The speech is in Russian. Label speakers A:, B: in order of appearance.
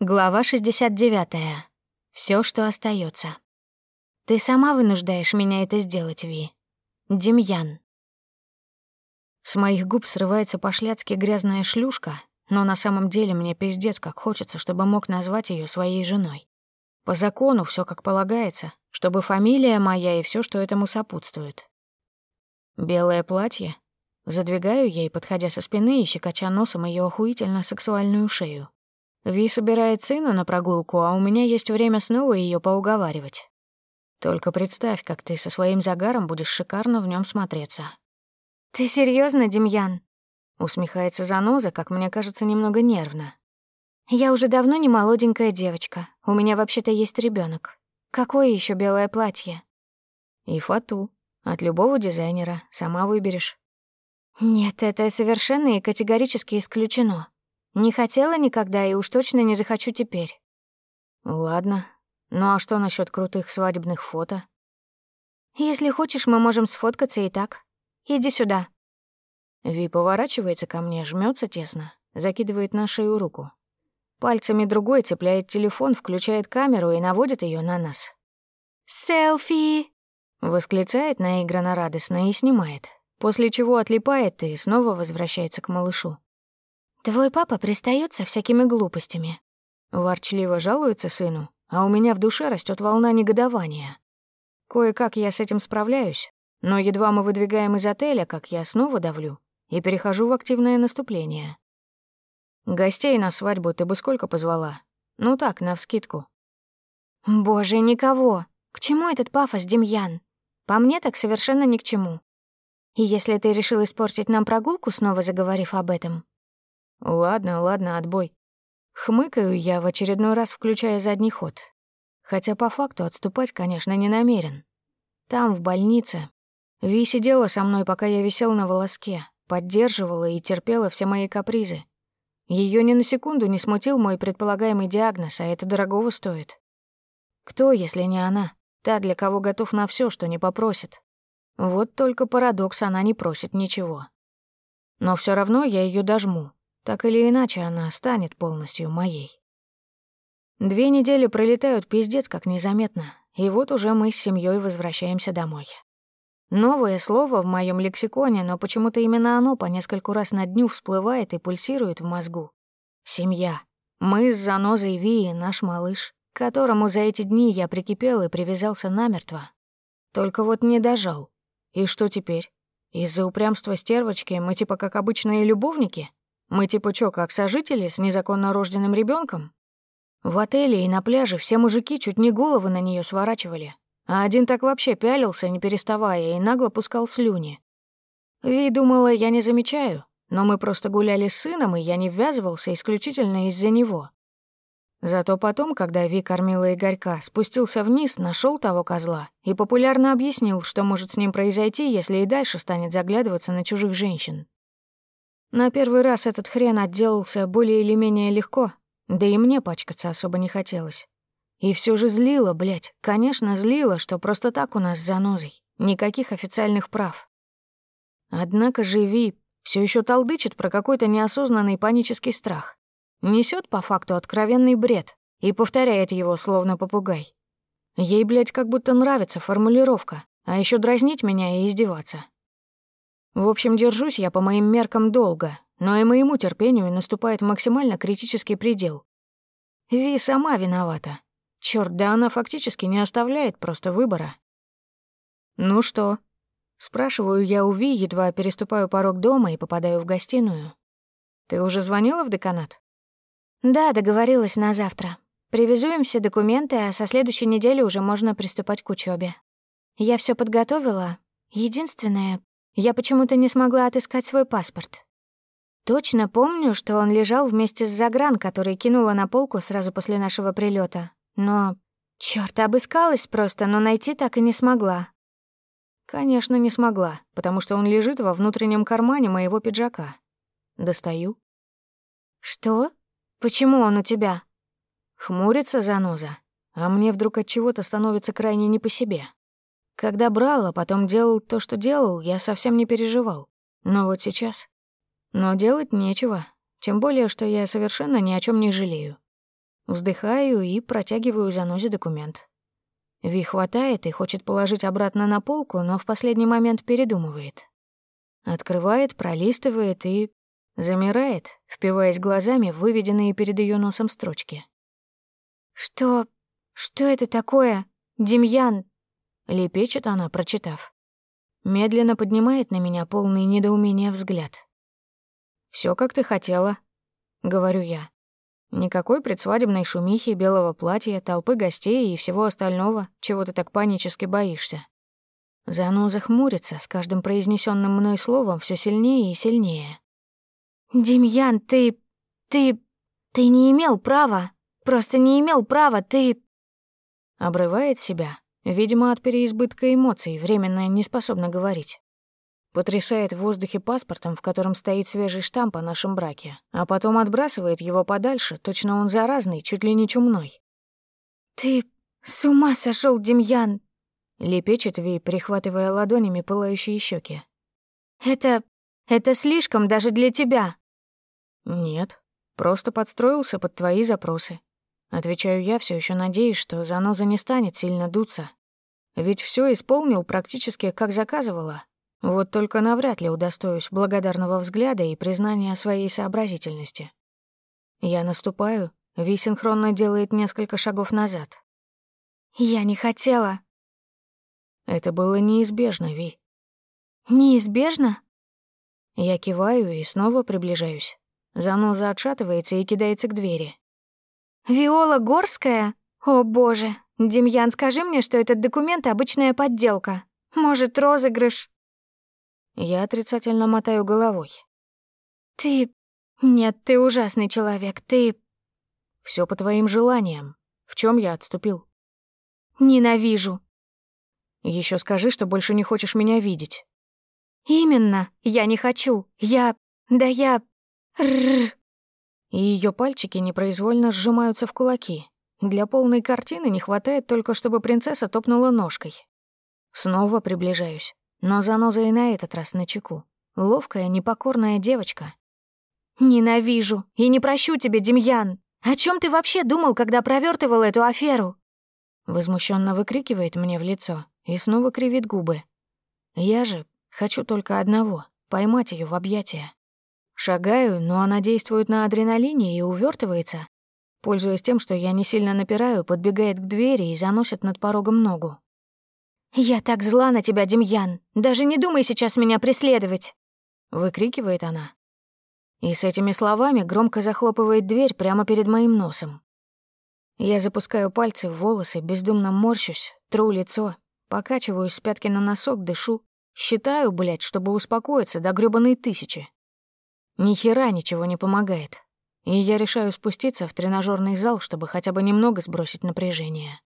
A: Глава 69. Все, что остается. Ты сама вынуждаешь меня это сделать, Ви. Демьян. С моих губ срывается по-шляцки грязная шлюшка, но на самом деле мне пиздец как хочется, чтобы мог назвать ее своей женой. По закону все как полагается, чтобы фамилия моя и все, что этому сопутствует. Белое платье. Задвигаю ей, подходя со спины и щекоча носом ее охуительно сексуальную шею. Ви собирает сына на прогулку, а у меня есть время снова ее поуговаривать. Только представь, как ты со своим загаром будешь шикарно в нем смотреться.
B: Ты серьезно, Демьян?
A: Усмехается заноза, как мне кажется, немного нервно.
B: Я уже давно не молоденькая девочка. У меня вообще-то есть ребенок. Какое еще белое платье?
A: И фату. От любого дизайнера. Сама выберешь.
B: Нет, это совершенно и категорически исключено. Не хотела никогда и уж точно не захочу теперь.
A: Ладно. Ну а что насчет крутых свадебных фото?
B: Если хочешь, мы можем сфоткаться и так. Иди сюда.
A: Ви поворачивается ко мне, жмется тесно, закидывает на шею руку. Пальцами другой цепляет телефон, включает камеру и наводит ее на нас.
B: «Селфи!»
A: — восклицает наигранно радостно и снимает, после чего отлипает и снова возвращается к малышу.
B: Твой папа пристаёт со всякими глупостями.
A: Ворчливо жалуется сыну, а у меня в душе растет волна негодования. Кое-как я с этим справляюсь, но едва мы выдвигаем из отеля, как я снова давлю и перехожу в активное наступление. Гостей на свадьбу ты бы сколько позвала? Ну так, навскидку.
B: Боже, никого. К чему этот пафос, Демьян? По мне так совершенно ни к чему. И если ты решил испортить нам прогулку, снова заговорив об этом,
A: Ладно, ладно, отбой. Хмыкаю я в очередной раз, включая задний ход. Хотя по факту отступать, конечно, не намерен. Там, в больнице, Ви сидела со мной, пока я висел на волоске, поддерживала и терпела все мои капризы. Ее ни на секунду не смутил мой предполагаемый диагноз, а это дорогого стоит. Кто, если не она, та, для кого готов на все, что не попросит? Вот только парадокс, она не просит ничего. Но все равно я ее дожму, так или иначе, она станет полностью моей. Две недели пролетают пиздец как незаметно, и вот уже мы с семьей возвращаемся домой. Новое слово в моем лексиконе, но почему-то именно оно по нескольку раз на дню всплывает и пульсирует в мозгу. Семья. Мы с занозой Вии, наш малыш, к которому за эти дни я прикипел и привязался намертво. Только вот не дожал. И что теперь? Из-за упрямства стервочки мы типа как обычные любовники? Мы типа чё, как сожители с незаконно рожденным ребенком? В отеле и на пляже все мужики чуть не головы на нее сворачивали, а один так вообще пялился, не переставая, и нагло пускал слюни. Ви думала, я не замечаю, но мы просто гуляли с сыном, и я не ввязывался исключительно из-за него. Зато потом, когда Ви кормила Игорька, спустился вниз, нашел того козла и популярно объяснил, что может с ним произойти, если и дальше станет заглядываться на чужих женщин. На первый раз этот хрен отделался более или менее легко, да и мне пачкаться особо не хотелось. И все же злило, блядь, конечно, злило, что просто так у нас с занозой. Никаких официальных прав. Однако же Ви все еще толдычит про какой-то неосознанный панический страх. Несет по факту откровенный бред и повторяет его, словно попугай. Ей, блядь, как будто нравится формулировка, а еще дразнить меня и издеваться. В общем, держусь я по моим меркам долго, но и моему терпению наступает максимально критический предел. Ви сама виновата. Чёрт, да она фактически не оставляет просто выбора. «Ну что?» Спрашиваю я у Ви, едва переступаю порог дома и попадаю в гостиную. «Ты уже звонила в деканат?»
B: «Да, договорилась на завтра. Привезу им все документы, а со следующей недели уже можно приступать к учебе. Я все подготовила. Единственное, я почему-то не смогла отыскать свой паспорт. Точно помню, что он лежал вместе с загран, который кинула на полку сразу после нашего прилета. Но, чёрт, обыскалась просто, но найти так и не смогла.
A: Конечно, не смогла, потому что он лежит во внутреннем кармане моего пиджака. Достаю.
B: Что? Почему он у тебя?
A: Хмурится заноза, а мне вдруг от чего-то становится крайне не по себе. Когда брал, а потом делал то, что делал, я совсем не переживал. Но вот сейчас... Но делать нечего, тем более, что я совершенно ни о чем не жалею. Вздыхаю и протягиваю занозе документ. Ви хватает и хочет положить обратно на полку, но в последний момент передумывает. Открывает, пролистывает и... замирает, впиваясь глазами в выведенные перед ее носом строчки.
B: «Что... что это такое? Демьян?»
A: — лепечет она, прочитав. Медленно поднимает на меня полный недоумения взгляд. Все как ты хотела», — говорю я. Никакой предсвадебной шумихи, белого платья, толпы гостей и всего остального, чего ты так панически боишься. Заноза хмурится, с каждым произнесенным мной словом все сильнее и сильнее.
B: «Демьян, ты... ты... ты не имел права. Просто не имел права, ты...»
A: Обрывает себя, видимо, от переизбытка эмоций, временно не способна говорить. Потрясает в воздухе паспортом, в котором стоит свежий штамп о нашем браке, а потом отбрасывает его подальше, точно он заразный, чуть ли не чумной.
B: «Ты с ума сошел, Демьян!»
A: Лепечет Ви, прихватывая ладонями пылающие щеки.
B: «Это... это слишком даже для тебя!»
A: «Нет, просто подстроился под твои запросы». Отвечаю я, все еще надеюсь, что заноза не станет сильно дуться. Ведь все исполнил практически как заказывала. Вот только навряд ли удостоюсь благодарного взгляда и признания своей сообразительности. Я наступаю, Ви синхронно делает несколько шагов назад.
B: «Я не хотела»,
A: это было неизбежно, Ви.
B: Неизбежно?
A: Я киваю и снова приближаюсь. Заноза отшатывается и кидается к двери.
B: «Виола Горская? О, боже! Демьян, скажи мне, что этот документ — обычная подделка. Может, розыгрыш?»
A: Я отрицательно мотаю головой.
B: «Ты... Нет, ты ужасный человек, ты...»
A: Все по твоим желаниям. В чем я отступил?»
B: «Ненавижу.
A: Еще скажи, что больше не хочешь меня видеть».
B: «Именно. Я не хочу. Я... Да я... Рррр».
A: И ее пальчики непроизвольно сжимаются в кулаки. Для полной картины не хватает только, чтобы принцесса топнула ножкой. Снова приближаюсь, но заноза и на этот раз на чеку. Ловкая, непокорная девочка.
B: «Ненавижу и не прощу тебя, Демьян! О чем ты вообще думал, когда провертывал эту аферу?»
A: Возмущенно выкрикивает мне в лицо и снова кривит губы. Я же хочу только одного — поймать ее в объятия. Шагаю, но она действует на адреналине и увертывается. Пользуясь тем, что я не сильно напираю, подбегает к двери и заносит над порогом ногу.
B: «Я так зла на тебя, Демьян! Даже не думай сейчас меня преследовать!»
A: Выкрикивает она. И с этими словами громко захлопывает дверь прямо перед моим носом. Я запускаю пальцы в волосы, бездумно морщусь, тру лицо, Покачиваюсь с пятки на носок, дышу. Считаю, блядь, чтобы успокоиться до грёбаной тысячи. Ни хера ничего не помогает. И я решаю спуститься в тренажерный зал, чтобы хотя бы немного сбросить напряжение.